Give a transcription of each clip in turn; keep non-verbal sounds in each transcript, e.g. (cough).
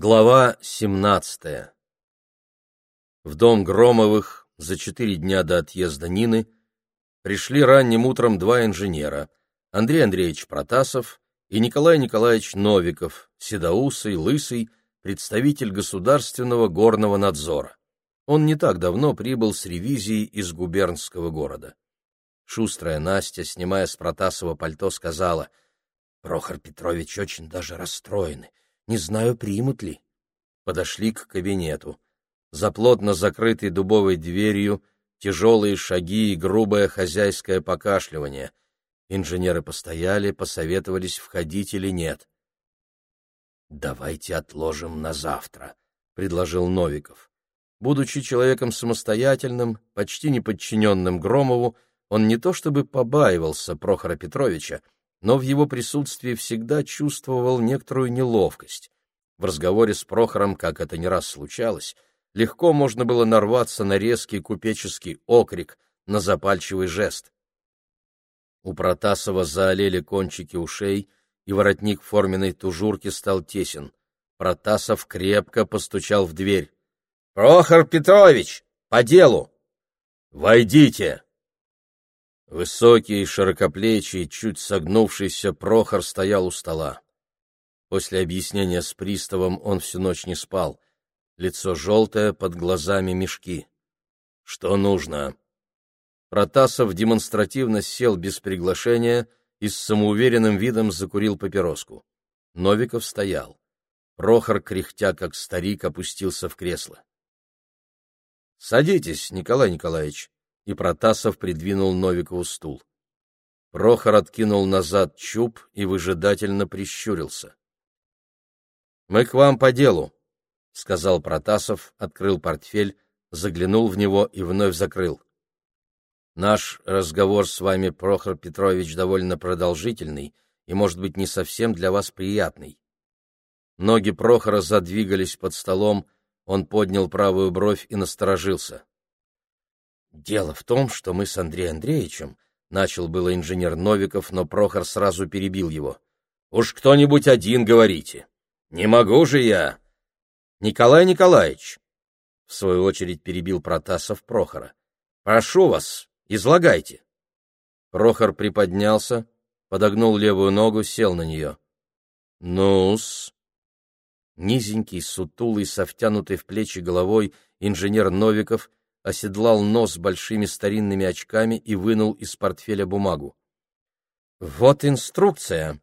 Глава 17. В дом Громовых за четыре дня до отъезда Нины пришли ранним утром два инженера — Андрей Андреевич Протасов и Николай Николаевич Новиков, седоусый, лысый, представитель государственного горного надзора. Он не так давно прибыл с ревизией из губернского города. Шустрая Настя, снимая с Протасова пальто, сказала, «Прохор Петрович очень даже расстроены. Не знаю, примут ли. Подошли к кабинету. За плотно закрытой дубовой дверью тяжелые шаги и грубое хозяйское покашливание. Инженеры постояли, посоветовались, входить или нет. «Давайте отложим на завтра», — предложил Новиков. Будучи человеком самостоятельным, почти не подчиненным Громову, он не то чтобы побаивался Прохора Петровича, но в его присутствии всегда чувствовал некоторую неловкость. В разговоре с Прохором, как это не раз случалось, легко можно было нарваться на резкий купеческий окрик, на запальчивый жест. У Протасова заолели кончики ушей, и воротник форменной тужурки стал тесен. Протасов крепко постучал в дверь. — Прохор Петрович, по делу! — Войдите! Высокий, широкоплечий, чуть согнувшийся Прохор стоял у стола. После объяснения с приставом он всю ночь не спал. Лицо желтое, под глазами мешки. «Что нужно?» Протасов демонстративно сел без приглашения и с самоуверенным видом закурил папироску. Новиков стоял. Прохор, кряхтя как старик, опустился в кресло. «Садитесь, Николай Николаевич», и Протасов придвинул Новикову стул. Прохор откинул назад чуб и выжидательно прищурился. — Мы к вам по делу, — сказал Протасов, открыл портфель, заглянул в него и вновь закрыл. — Наш разговор с вами, Прохор Петрович, довольно продолжительный и, может быть, не совсем для вас приятный. Ноги Прохора задвигались под столом, он поднял правую бровь и насторожился. Дело в том, что мы с Андреем Андреевичем, начал было инженер Новиков, но Прохор сразу перебил его. Уж кто-нибудь один говорите. Не могу же я. Николай Николаевич, в свою очередь перебил Протасов Прохора. Прошу вас, излагайте. Прохор приподнялся, подогнул левую ногу, сел на нее. Ну-с. Низенький, сутулый, со втянутой в плечи головой инженер Новиков оседлал нос большими старинными очками и вынул из портфеля бумагу. «Вот инструкция.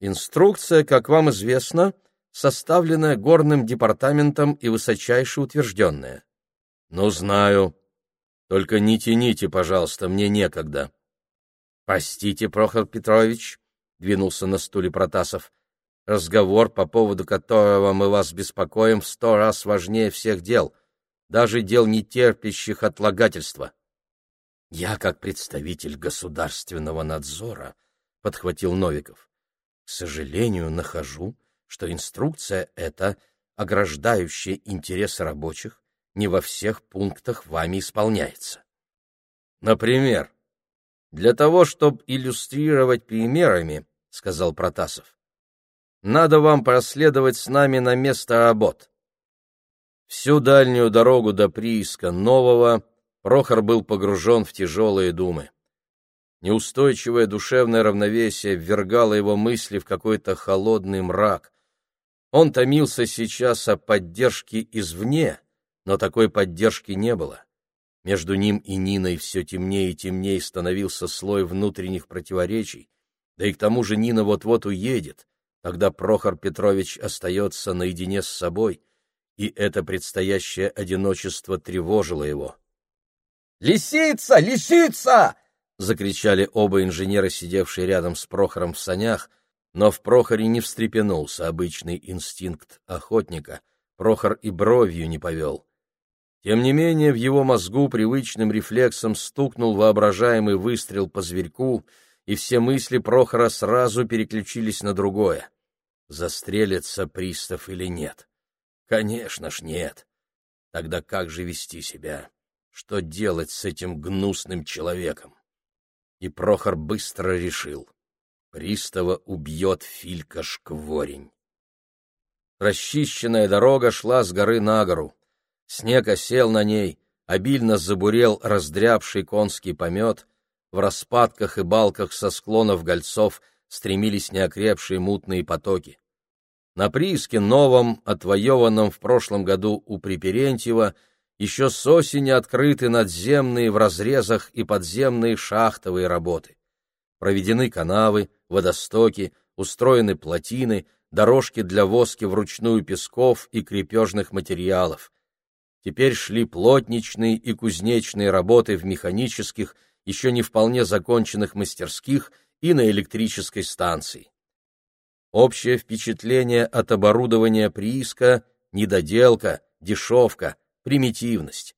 Инструкция, как вам известно, составленная горным департаментом и высочайше утвержденная. Ну, знаю. Только не тяните, пожалуйста, мне некогда». «Простите, Прохор Петрович», — двинулся на стуле Протасов, — «разговор, по поводу которого мы вас беспокоим, в сто раз важнее всех дел» даже дел не терпящих отлагательства. Я, как представитель государственного надзора, подхватил Новиков, к сожалению, нахожу, что инструкция эта, ограждающая интересы рабочих, не во всех пунктах вами исполняется. Например, для того, чтобы иллюстрировать примерами, сказал Протасов, надо вам проследовать с нами на место работ. Всю дальнюю дорогу до прииска Нового Прохор был погружен в тяжелые думы. Неустойчивое душевное равновесие ввергало его мысли в какой-то холодный мрак. Он томился сейчас о поддержке извне, но такой поддержки не было. Между ним и Ниной все темнее и темнее становился слой внутренних противоречий, да и к тому же Нина вот-вот уедет, тогда Прохор Петрович остается наедине с собой — и это предстоящее одиночество тревожило его. «Лисица! Лисица!» — закричали оба инженера, сидевшие рядом с Прохором в санях, но в Прохоре не встрепенулся обычный инстинкт охотника, Прохор и бровью не повел. Тем не менее, в его мозгу привычным рефлексом стукнул воображаемый выстрел по зверьку, и все мысли Прохора сразу переключились на другое. Застрелится пристав или нет? Конечно ж нет. Тогда как же вести себя? Что делать с этим гнусным человеком? И Прохор быстро решил. Пристава убьет Филька Шкворень. Расчищенная дорога шла с горы на гору. Снег осел на ней, обильно забурел раздрябший конский помет, в распадках и балках со склонов гольцов стремились неокрепшие мутные потоки. На прииске новом, отвоеванном в прошлом году у Приперентьева, еще с осени открыты надземные в разрезах и подземные шахтовые работы. Проведены канавы, водостоки, устроены плотины, дорожки для воски вручную песков и крепежных материалов. Теперь шли плотничные и кузнечные работы в механических, еще не вполне законченных мастерских и на электрической станции. Общее впечатление от оборудования прииска — недоделка, дешевка, примитивность.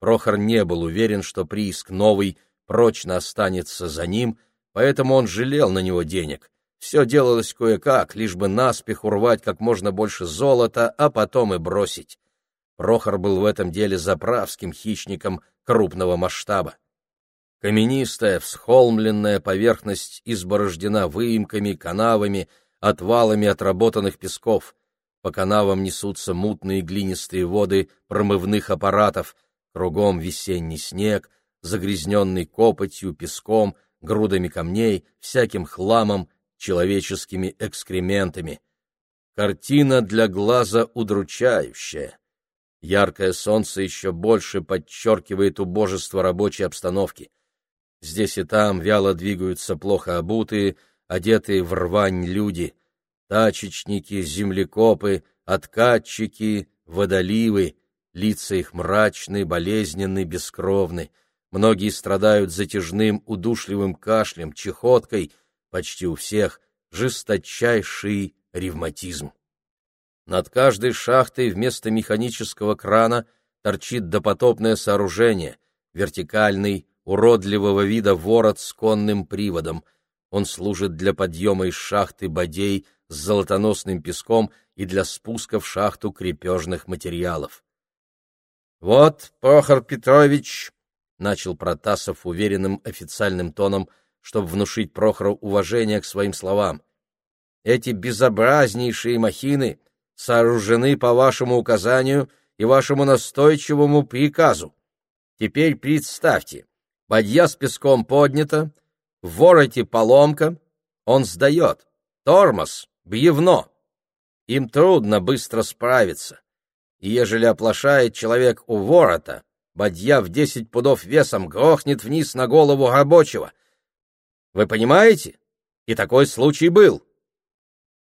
Прохор не был уверен, что прииск новый прочно останется за ним, поэтому он жалел на него денег. Все делалось кое-как, лишь бы наспех урвать как можно больше золота, а потом и бросить. Прохор был в этом деле заправским хищником крупного масштаба. Каменистая, всхолмленная поверхность изборождена выемками, канавами — отвалами отработанных песков. По канавам несутся мутные глинистые воды промывных аппаратов, кругом весенний снег, загрязненный копотью, песком, грудами камней, всяким хламом, человеческими экскрементами. Картина для глаза удручающая. Яркое солнце еще больше подчеркивает убожество рабочей обстановки. Здесь и там вяло двигаются плохо обутые, одетые в рвань люди, тачечники, землекопы, откатчики, водоливы, лица их мрачны, болезненны, бескровны. Многие страдают затяжным удушливым кашлем, чехоткой, почти у всех жесточайший ревматизм. Над каждой шахтой вместо механического крана торчит допотопное сооружение, вертикальный, уродливого вида ворот с конным приводом — он служит для подъема из шахты бодей с золотоносным песком и для спуска в шахту крепежных материалов. — Вот, Прохор Петрович, — начал Протасов уверенным официальным тоном, чтобы внушить Прохору уважение к своим словам, — эти безобразнейшие махины сооружены по вашему указанию и вашему настойчивому приказу. Теперь представьте, бадья с песком поднята, — в вороте поломка, он сдает. Тормоз, бьевно. Им трудно быстро справиться. Ежели оплошает человек у ворота, бадья в десять пудов весом грохнет вниз на голову рабочего. Вы понимаете? И такой случай был.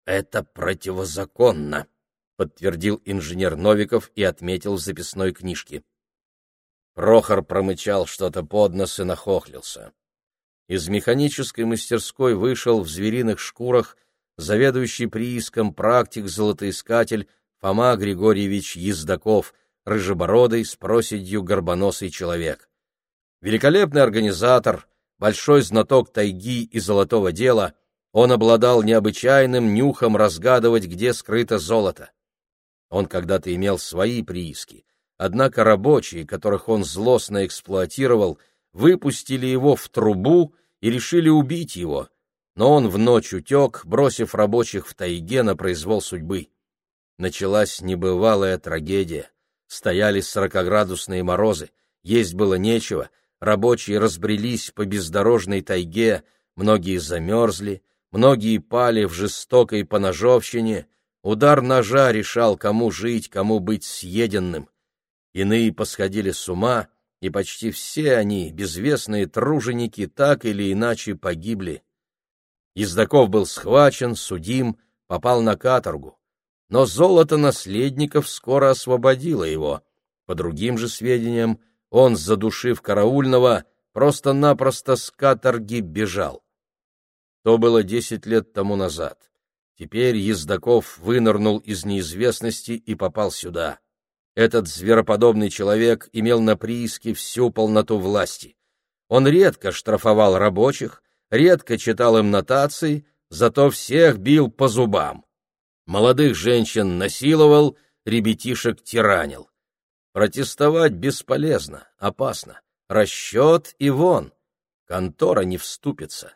Это противозаконно, подтвердил инженер Новиков и отметил в записной книжке. Прохор промычал что-то под нос и нахохлился. Из механической мастерской вышел в звериных шкурах заведующий прииском практик-золотоискатель Фома Григорьевич Ездаков, рыжебородый, с проседью горбоносый человек. Великолепный организатор, большой знаток тайги и золотого дела, он обладал необычайным нюхом разгадывать, где скрыто золото. Он когда-то имел свои прииски, однако рабочие, которых он злостно эксплуатировал, выпустили его в трубу и решили убить его, но он в ночь утек, бросив рабочих в тайге на произвол судьбы. Началась небывалая трагедия. Стояли сорокоградусные морозы, есть было нечего, рабочие разбрелись по бездорожной тайге, многие замерзли, многие пали в жестокой поножовщине, удар ножа решал, кому жить, кому быть съеденным. Иные посходили с ума, и почти все они, безвестные труженики, так или иначе погибли. Ездаков был схвачен, судим, попал на каторгу. Но золото наследников скоро освободило его. По другим же сведениям, он, задушив караульного, просто-напросто с каторги бежал. То было десять лет тому назад. Теперь Ездаков вынырнул из неизвестности и попал сюда. Этот звероподобный человек имел на прииске всю полноту власти. Он редко штрафовал рабочих, редко читал им нотации, зато всех бил по зубам. Молодых женщин насиловал, ребятишек тиранил. Протестовать бесполезно, опасно. Расчет и вон. Контора не вступится.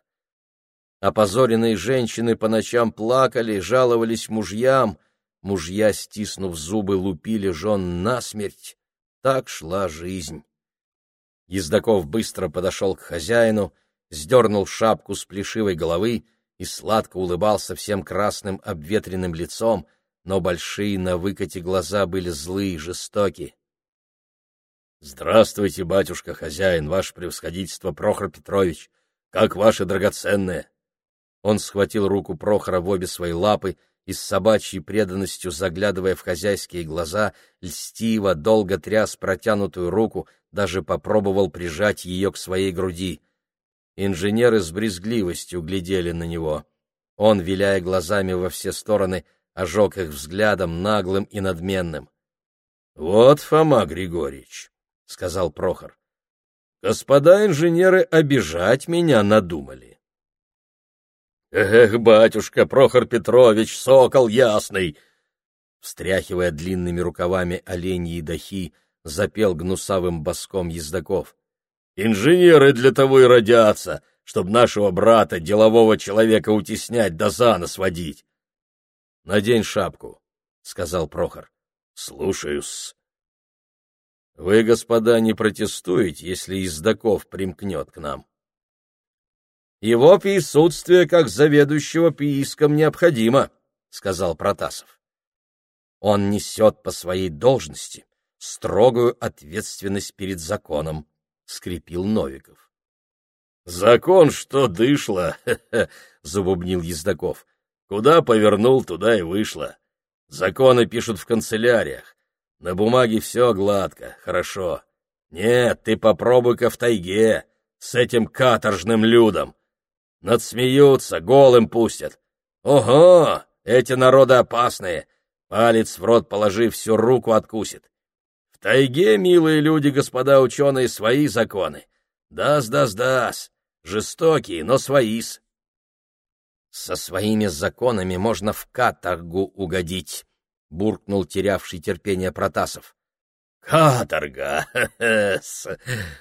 Опозоренные женщины по ночам плакали, жаловались мужьям, мужья, стиснув зубы, лупили жен насмерть. Так шла жизнь. Ездаков быстро подошел к хозяину, сдернул шапку с плешивой головы и сладко улыбался всем красным обветренным лицом, но большие на выкате глаза были злые, жестоки. — Здравствуйте, батюшка-хозяин, ваше превосходительство Прохор Петрович! Как ваше драгоценное! Он схватил руку Прохора в обе свои лапы и с собачьей преданностью, заглядывая в хозяйские глаза, льстиво, долго тряс протянутую руку, даже попробовал прижать ее к своей груди. Инженеры с брезгливостью глядели на него. Он, виляя глазами во все стороны, ожег их взглядом наглым и надменным. — Вот, Фома Григорьевич, — сказал Прохор, — господа инженеры обижать меня надумали. — Эх, батюшка, Прохор Петрович, сокол ясный! Встряхивая длинными рукавами оленьи дахи, запел гнусавым боском ездаков. — Инженеры для того и родятся, чтобы нашего брата, делового человека, утеснять да за нос водить. — Надень шапку, — сказал Прохор. — Слушаюсь. — Вы, господа, не протестуете, если Издаков примкнет к нам? — Его присутствие как заведующего прииском необходимо, — сказал Протасов. — Он несет по своей должности строгую ответственность перед законом, — скрипил Новиков. — Закон что дышло, (laughs) — забубнил Ездаков. Куда повернул, туда и вышло. Законы пишут в канцеляриях. На бумаге все гладко, хорошо. Нет, ты попробуй-ка в тайге с этим каторжным людом. Надсмеются, голым пустят. Ого, эти народы опасные. Палец в рот положи, всю руку откусит. В тайге, милые люди, господа ученые, свои законы. Дас-дас-дас. Жестокие, но свои-с. Со своими законами можно в каторгу угодить, буркнул терявший терпение Протасов. Каторга! (laughs)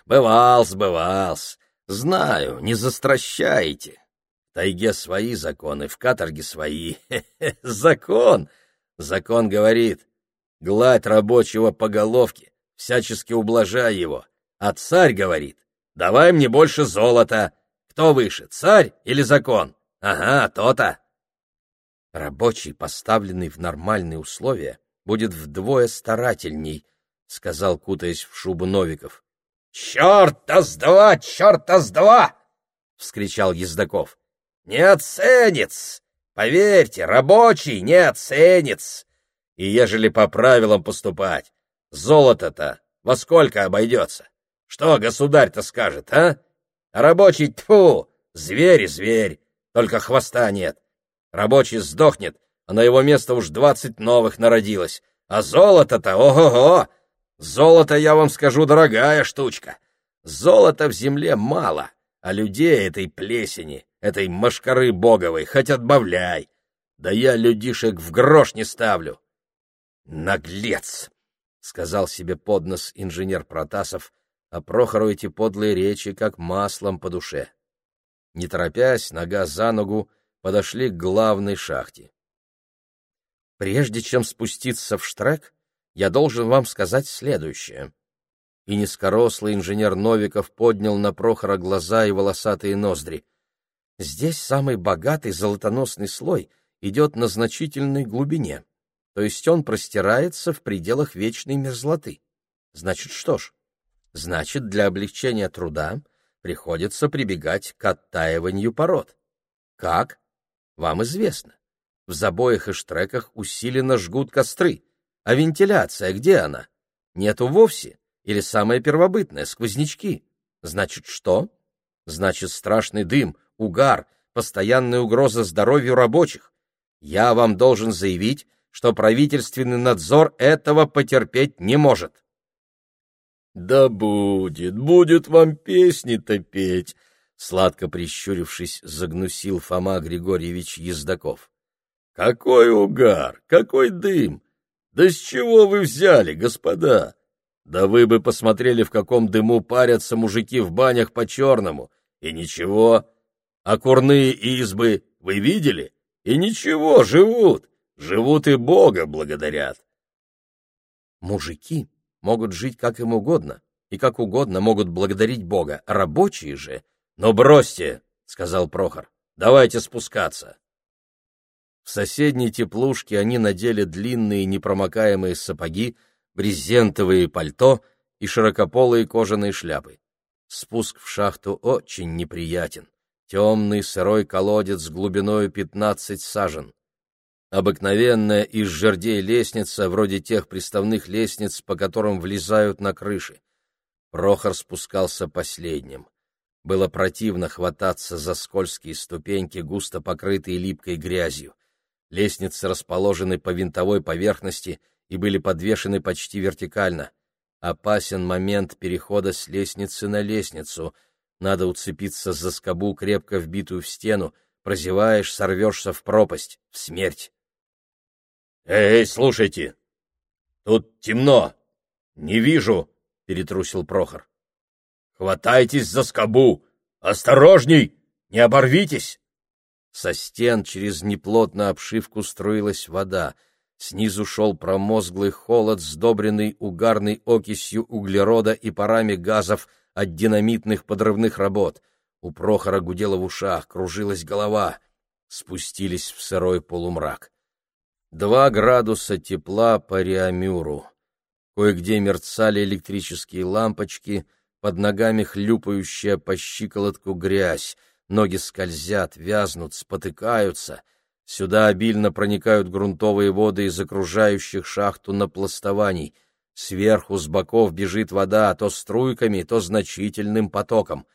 Бывал-с. Знаю, не застращайте. В тайге свои законы, в каторге свои. Закон! Закон говорит, гладь рабочего по головке, всячески ублажай его. А царь говорит, давай мне больше золота. Кто выше, царь или закон? Ага, то-то. Рабочий, поставленный в нормальные условия, будет вдвое старательней, сказал, кутаясь в шубу Новиков. Черта с два, черта с два! вскричал Ездаков. Не оценец! Поверьте, рабочий не оценец! И ежели по правилам поступать, золото-то во сколько обойдется? Что государь-то скажет, а? Рабочий, тьфу, зверь и зверь, только хвоста нет. Рабочий сдохнет, а на его место уж двадцать новых народилось. А золото-то, ого-го! Золото, я вам скажу, дорогая штучка. Золота в земле мало, а людей этой плесени, этой машкары боговой, хоть отбавляй. Да я людишек в грош не ставлю. Наглец! — сказал себе под нос инженер Протасов, а Прохору эти подлые речи как маслом по душе. Не торопясь, нога за ногу, подошли к главной шахте. Прежде чем спуститься в штрек, я должен вам сказать следующее. И низкорослый инженер Новиков поднял на Прохора глаза и волосатые ноздри. Здесь самый богатый золотоносный слой идет на значительной глубине, то есть он простирается в пределах вечной мерзлоты. Значит, что ж? Значит, для облегчения труда приходится прибегать к оттаиванию пород. Как? Вам известно. В забоях и штреках усиленно жгут костры. А вентиляция где она? Нету вовсе. Или самое первобытное — сквознячки. Значит, что? Значит, страшный дым, угар, постоянная угроза здоровью рабочих. Я вам должен заявить, что правительственный надзор этого потерпеть не может. Да будет, будет вам песни-то петь, сладко прищурившись, загнусил Фома Григорьевич Ездаков. Какой угар, какой дым! Да с чего вы взяли, господа? Да вы бы посмотрели, в каком дыму парятся мужики в банях по-черному. И ничего. А курные избы вы видели? И ничего, живут. живут и Бога благодарят. Мужики могут жить как им угодно, и как угодно могут благодарить Бога, рабочие же... — Ну, бросьте, — сказал Прохор, — давайте спускаться. В соседней теплушке они надели длинные непромокаемые сапоги, брезентовые пальто и широкополые кожаные шляпы. Спуск в шахту очень неприятен. Темный сырой колодец глубиной пятнадцать сажен. Обыкновенная из жердей лестница, вроде тех приставных лестниц, по которым влезают на крыши. Прохор спускался последним. Было противно хвататься за скользкие ступеньки, густо покрытые липкой грязью. Лестницы расположены по винтовой поверхности и были подвешены почти вертикально. Опасен момент перехода с лестницы на лестницу. Надо уцепиться за скобу, крепко вбитую в стену. Прозеваешь, сорвешься в пропасть, в смерть. «Эй, слушайте! Тут темно! Не вижу!» — перетрусил Прохор. «Хватайтесь за скобу! Осторожней! Не оборвитесь!» Со стен через неплотную обшивку струилась вода. Снизу шел промозглый холод, сдобренный угарной окисью углерода и парами газов от динамитных подрывных работ. У Прохора гудело в ушах, кружилась голова. Спустились в сырой полумрак. Два градуса тепла по Реамюру. Кое-где мерцали электрические лампочки, под ногами хлюпающая по щиколотку грязь, ноги скользят, вязнут, спотыкаются. Сюда обильно проникают грунтовые воды из окружающих шахту напластований. Сверху, с боков бежит вода то струйками, то значительным потоком.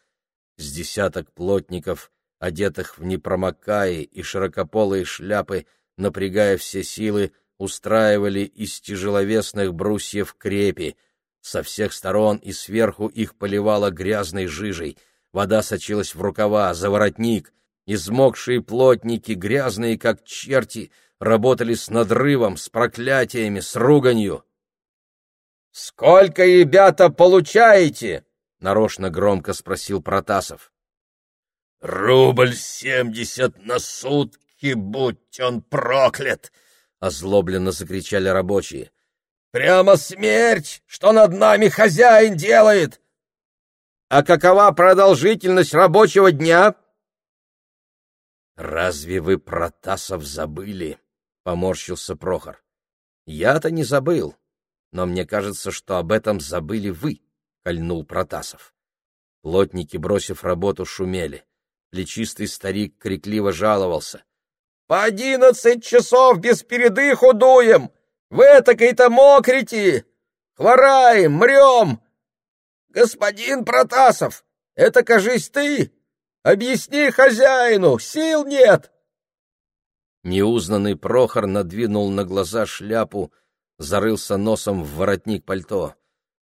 С десяток плотников, одетых в непромокаи и широкополые шляпы, напрягая все силы, устраивали из тяжеловесных брусьев крепи. Со всех сторон и сверху их поливало грязной жижей. Вода сочилась в рукава, за воротник. Измокшие плотники, грязные как черти, работали с надрывом, с проклятиями, с руганью. — Сколько, ребята, получаете? — нарочно громко спросил Протасов. — Рубль семьдесят на сутки будь он проклят! — озлобленно закричали рабочие. — Прямо смерть! Что над нами хозяин делает? — А какова продолжительность рабочего дня? — Разве вы Протасов забыли? — поморщился Прохор. — Я-то не забыл, но мне кажется, что об этом забыли вы, — кольнул Протасов. Плотники, бросив работу, шумели. Плечистый старик крикливо жаловался. По одиннадцать часов без передыху дуем! Вы этакой-то мокрите! Хвораем, мрем! Господин Протасов, это, кажись, ты? Объясни хозяину, сил нет!» Неузнанный Прохор надвинул на глаза шляпу, зарылся носом в воротник пальто.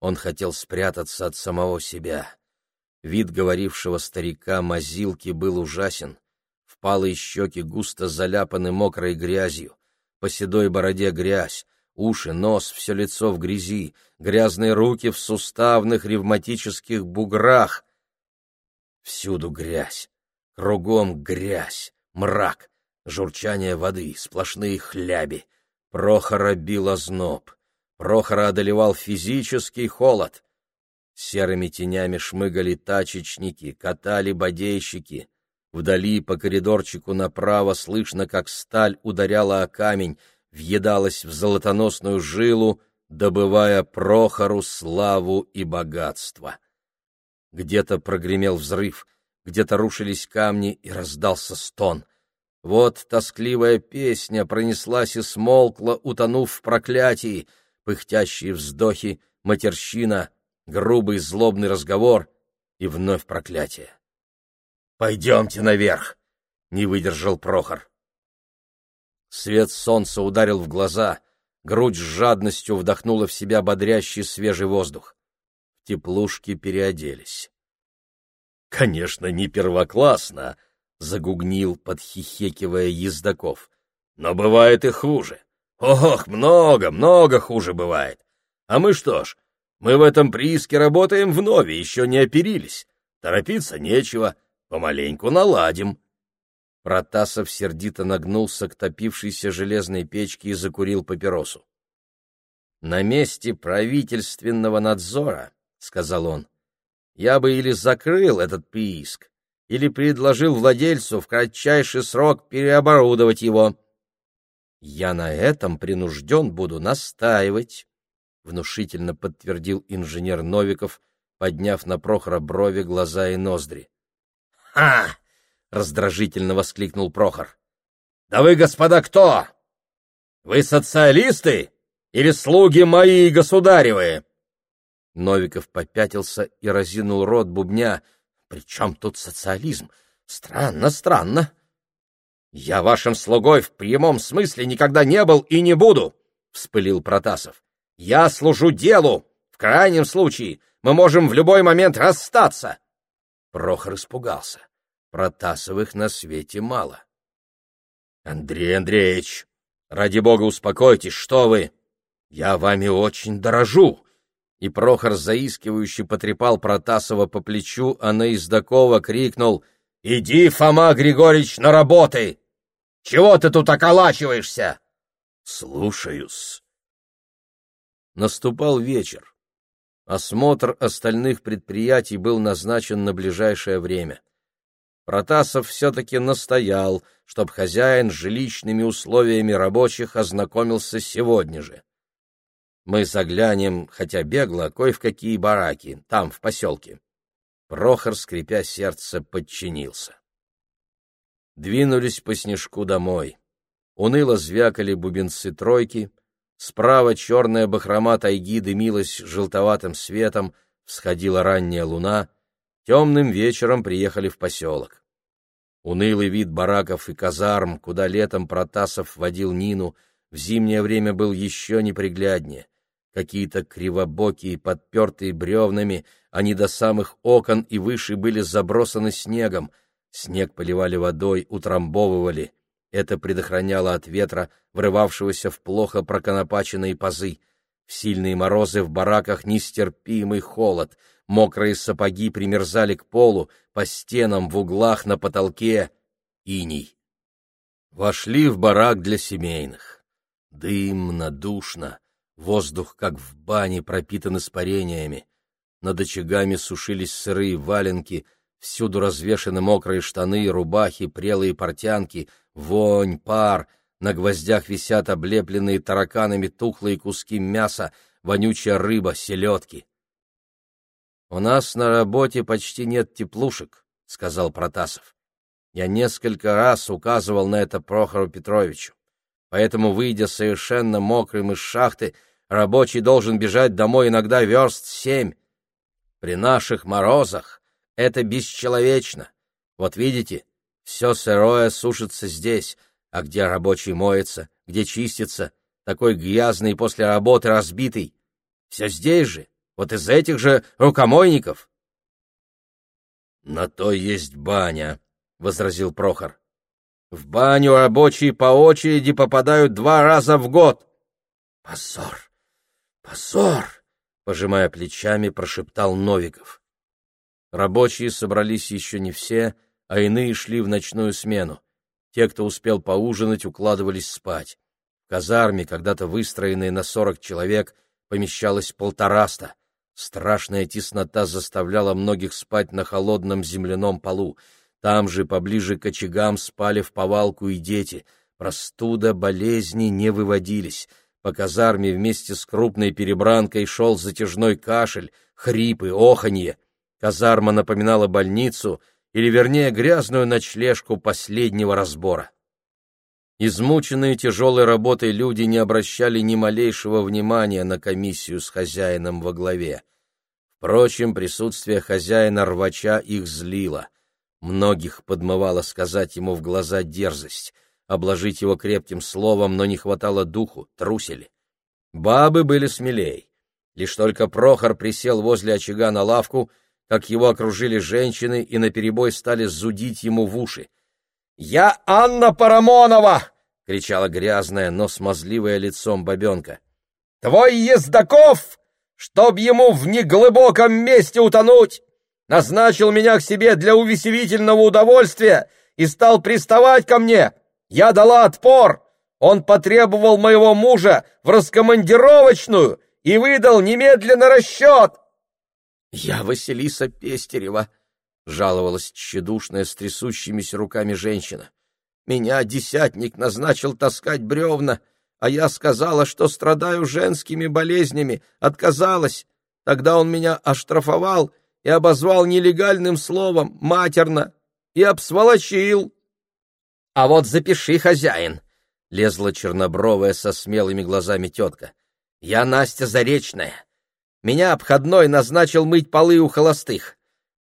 Он хотел спрятаться от самого себя. Вид говорившего старика Мазилки был ужасен. Впалые щеки густо заляпаны мокрой грязью, по седой бороде грязь, уши, нос, все лицо в грязи, грязные руки в суставных ревматических буграх. Всюду грязь, кругом грязь, мрак, журчание воды, сплошные хляби. Прохора бил озноб. Прохора одолевал физический холод. Серыми тенями шмыгали тачечники, катали бодейщики — Вдали по коридорчику направо слышно, как сталь ударяла о камень, въедалась в золотоносную жилу, добывая Прохору славу и богатство. Где-то прогремел взрыв, где-то рушились камни и раздался стон. Вот тоскливая песня пронеслась и смолкла, утонув в проклятии, пыхтящие вздохи, матерщина, грубый злобный разговор и вновь проклятие. Пойдемте наверх, не выдержал Прохор. Свет солнца ударил в глаза, грудь с жадностью вдохнула в себя бодрящий свежий воздух. В теплушке переоделись. Конечно, не первоклассно, загугнил, подхихекивая ездаков. Но бывает и хуже. Ох, много, много хуже бывает. А мы что ж, мы в этом прииске работаем вновь, еще не оперились. Торопиться нечего, Помаленьку наладим. Протасов сердито нагнулся к топившейся железной печке и закурил папиросу. «На месте правительственного надзора, — сказал он, — я бы или закрыл этот прииск, или предложил владельцу в кратчайший срок переоборудовать его. Я на этом принужден буду настаивать, — внушительно подтвердил инженер Новиков, подняв на Прохора брови, глаза и ноздри. — Ха! — раздражительно воскликнул Прохор. — Да вы, господа, кто? Вы социалисты или слуги мои и государевы? Новиков попятился и разинул рот бубня. — При чем тут социализм? Странно, странно. — Я вашим слугой в прямом смысле никогда не был и не буду, — вспылил Протасов. — Я служу делу. В крайнем случае мы можем в любой момент расстаться. Прохор испугался. Протасовых на свете мало. — Андрей Андреевич, ради бога успокойтесь, что вы! Я вами очень дорожу! И Прохор заискивающе потрепал Протасова по плечу, а на Издакова крикнул — Иди, Фома Григорьевич, на работы! Чего ты тут околачиваешься? Слушаюсь. Наступал вечер. Осмотр остальных предприятий был назначен на ближайшее время. Протасов все-таки настоял, чтобы хозяин с жилищными условиями рабочих ознакомился сегодня же. Мы заглянем, хотя бегло, кое в какие бараки, там, в поселке. Прохор, скрипя сердце, подчинился. Двинулись по снежку домой. Уныло звякали бубенцы тройки, справа черная бахрома тайги дымилась желтоватым светом, всходила ранняя луна, темным вечером приехали в поселок. Унылый вид бараков и казарм, куда летом Протасов водил Нину, в зимнее время был еще непригляднее. Какие-то кривобокие, подпертые бревнами, они до самых окон и выше были забросаны снегом. Снег поливали водой, утрамбовывали. Это предохраняло от ветра, врывавшегося в плохо проконопаченные пазы. В сильные морозы в бараках нестерпимый холод. Мокрые сапоги примерзали к полу, по стенам, в углах, на потолке. Иней. Вошли в барак для семейных. Дымно, душно. Воздух, как в бане, пропитан испарениями. Над очагами сушились сырые валенки, всюду развешаны мокрые штаны, рубахи, прелые портянки, вонь, пар. На гвоздях висят облепленные тараканами тухлые куски мяса, вонючая рыба, селедки. — У нас на работе почти нет теплушек, — сказал Протасов. Я несколько раз указывал на это Прохору Петровичу. Поэтому, выйдя совершенно мокрым из шахты, Рабочий должен бежать домой иногда верст семь. При наших морозах это бесчеловечно. Вот видите, все сырое сушится здесь, а где рабочий моется, где чистится, такой грязный после работы разбитый. Все здесь же, вот из этих же рукомойников. — На то есть баня, — возразил Прохор. — В баню рабочие по очереди попадают два раза в год. — Позор! «Позор!» — пожимая плечами, прошептал Новиков. Рабочие собрались еще не все, а иные шли в ночную смену. Те, кто успел поужинать, укладывались спать. В казарме, когда-то выстроенной на сорок человек, помещалось полтораста. Страшная теснота заставляла многих спать на холодном земляном полу. Там же, поближе к очагам, спали в повалку и дети. Простуда, болезни не выводились. По казарме вместе с крупной перебранкой шел затяжной кашель, хрипы, оханье. Казарма напоминала больницу, или, вернее, грязную ночлежку последнего разбора. Измученные тяжелой работой люди не обращали ни малейшего внимания на комиссию с хозяином во главе. Впрочем, присутствие хозяина-рвача их злило. Многих подмывало сказать ему в глаза дерзость — обложить его крепким словом, но не хватало духу, трусили. Бабы были смелей. Лишь только Прохор присел возле очага на лавку, как его окружили женщины и наперебой стали зудить ему в уши. «Я Анна Парамонова!» — кричала грязная, но смазливая лицом бабенка. «Твой Ездаков, чтоб ему в неглубоком месте утонуть, назначил меня к себе для увеселительного удовольствия и стал приставать ко мне. Я дала отпор. Он потребовал моего мужа в раскомандировочную и выдал немедленно расчет. — Я Василиса Пестерева, — жаловалась тщедушная с трясущимися руками женщина. — Меня десятник назначил таскать бревна, а я сказала, что страдаю женскими болезнями, отказалась. Тогда он меня оштрафовал и обозвал нелегальным словом, матерно, и обсволочил. — А вот запиши, хозяин, — лезла чернобровая со смелыми глазами тетка. — Я Настя Заречная. Меня обходной назначил мыть полы у холостых.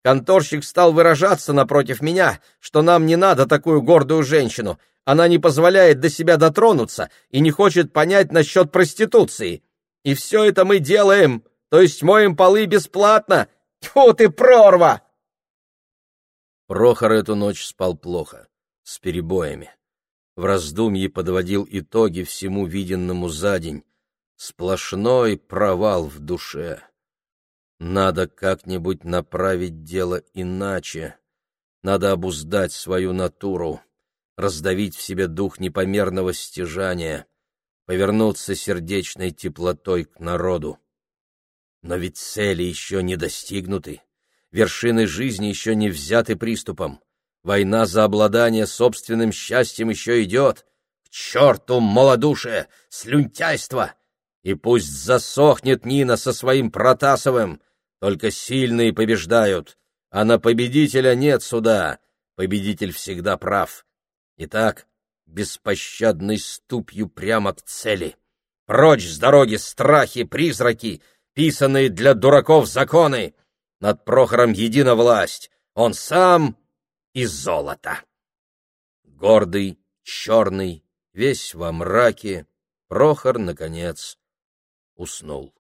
Конторщик стал выражаться напротив меня, что нам не надо такую гордую женщину. Она не позволяет до себя дотронуться и не хочет понять насчет проституции. И все это мы делаем, то есть моем полы бесплатно. Тьфу ты, прорва!» Прохор эту ночь спал плохо, с перебоями. В раздумье подводил итоги всему виденному за день. Сплошной провал в душе. Надо как-нибудь направить дело иначе. Надо обуздать свою натуру, раздавить в себе дух непомерного стяжания, повернуться сердечной теплотой к народу. Но ведь цели еще не достигнуты, вершины жизни еще не взяты приступом. Война за обладание собственным счастьем еще идет. К черту малодушие, слюнтяйство! И пусть засохнет Нина со своим Протасовым, только сильные побеждают, а на победителя нет суда. Победитель всегда прав. Итак, беспощадной ступью прямо к цели. Прочь с дороги страхи, призраки, писанные для дураков законы. Над Прохором едина власть. Он сам и золото. Гордый, черный, весь во мраке, Прохор, наконец, уснул.